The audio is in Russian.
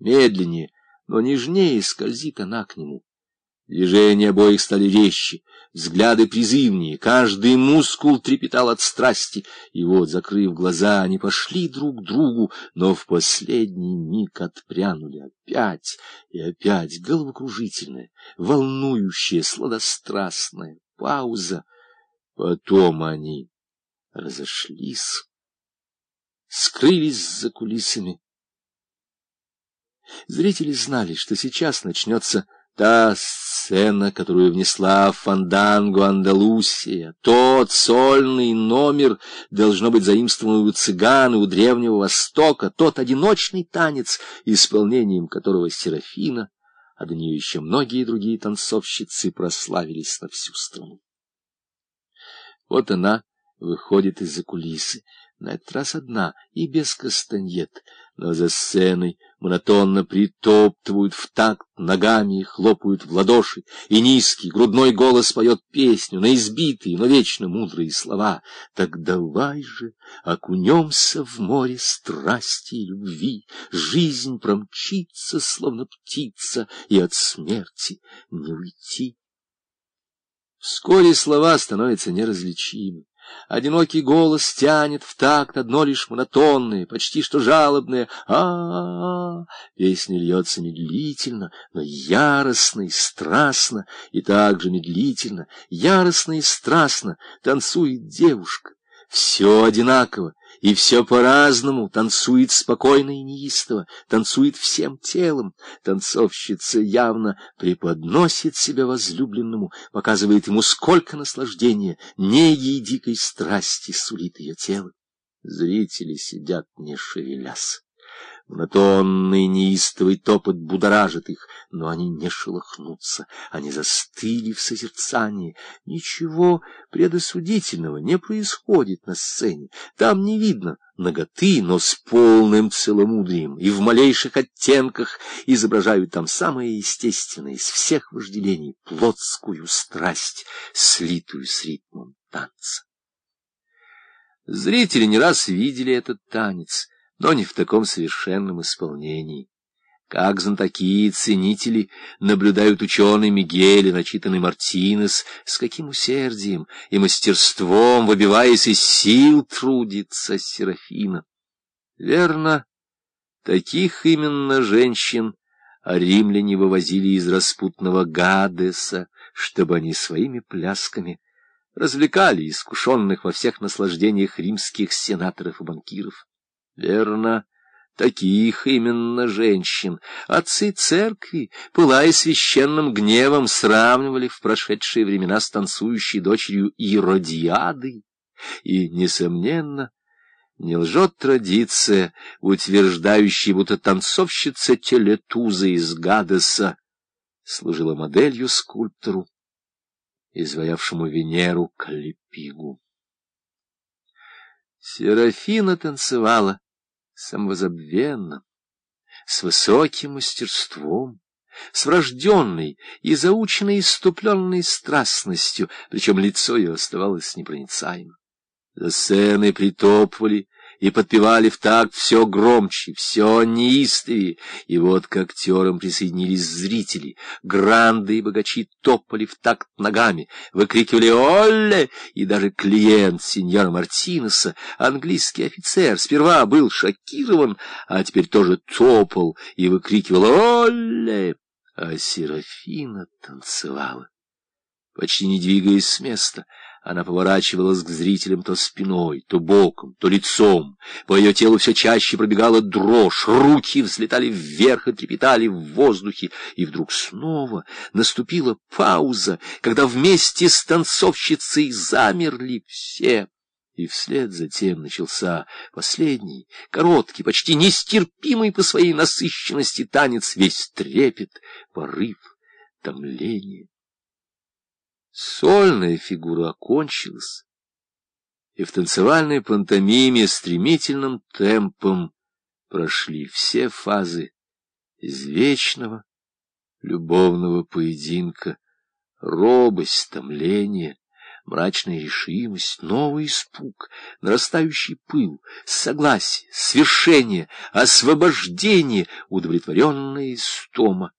Медленнее, но нежнее скользит она к нему. Движения обоих стали резче, взгляды призывнее, каждый мускул трепетал от страсти, и вот, закрыв глаза, они пошли друг к другу, но в последний миг отпрянули опять, и опять головокружительная, волнующая, сладострастная пауза. Потом они разошлись, скрылись за кулисами. Зрители знали, что сейчас начнется Та сцена, которую внесла в фанданго Андалусия, тот сольный номер, должно быть заимствован у цыган и у Древнего Востока, тот одиночный танец, исполнением которого Серафина, а до нее еще многие другие танцовщицы прославились на всю страну. Вот она выходит из-за кулисы, на этот раз одна и без кастаньет, но за сценой монотонно притоптывают в такт ногами и хлопают в ладоши, и низкий грудной голос поет песню на избитые, но вечно мудрые слова. Так давай же окунемся в море страсти и любви, жизнь промчится, словно птица, и от смерти не уйти. Вскоре слова становятся неразличимы. Одинокий голос тянет в такт одно лишь монотонное, почти что жалобное а а, -а, Песня льется медлительно, но яростно и страстно, и также медлительно, яростно и страстно танцует девушка. Все одинаково, и все по-разному, танцует спокойно и неистово, танцует всем телом. Танцовщица явно преподносит себя возлюбленному, показывает ему, сколько наслаждения, неги и дикой страсти сулит ее тело. Зрители сидят, не шевелясь. Монотонный неистовый топот будоражит их, но они не шелохнутся, они застыли в созерцании. Ничего предосудительного не происходит на сцене, там не видно ноготы, но с полным целомудрием и в малейших оттенках изображают там самое естественное из всех вожделений — плотскую страсть, слитую с ритмом танца. Зрители не раз видели этот танец — но не в таком совершенном исполнении. Как знатоки и ценители наблюдают ученый Мигель и начитанный Мартинес, с каким усердием и мастерством, выбиваясь из сил, трудится Серафина. Верно, таких именно женщин римляне вывозили из распутного Гадеса, чтобы они своими плясками развлекали искушенных во всех наслаждениях римских сенаторов и банкиров. Верно, таких именно женщин отцы церкви, пылая священным гневом, сравнивали в прошедшие времена с танцующей дочерью Иродиады. И, несомненно, не лжет традиция, утверждающая, будто танцовщица Телетуза из Гадеса служила моделью скульптору, изваявшему Венеру Калипигу. Серафина танцевала самозабвенно, с высоким мастерством, с врожденной и заученной иступленной страстностью, причем лицо ее оставалось непроницаемо. За сценой притопывали и подпевали в такт все громче, все неистовее, и вот к актерам присоединились зрители, гранды и богачи топали в такт ногами, выкрикивали «Олле!» и даже клиент сеньора Мартинеса, английский офицер, сперва был шокирован, а теперь тоже топал и выкрикивал «Олле!» А Серафина танцевала, почти не двигаясь с места, она поворачивалась к зрителям то спиной, то боком, то лицом. По ее телу все чаще пробегала дрожь, руки взлетали вверх и трепетали в воздухе. И вдруг снова наступила пауза, когда вместе с танцовщицей замерли все. И вслед за тем начался последний, короткий, почти нестерпимый по своей насыщенности танец, весь трепет, порыв, томление. Сольная фигура окончилась, и в танцевальной пантомиме стремительным темпом прошли все фазы извечного любовного поединка, робость, томление, мрачная решимость, новый испуг, нарастающий пыл, согласие, свершение, освобождение, удовлетворенная истома.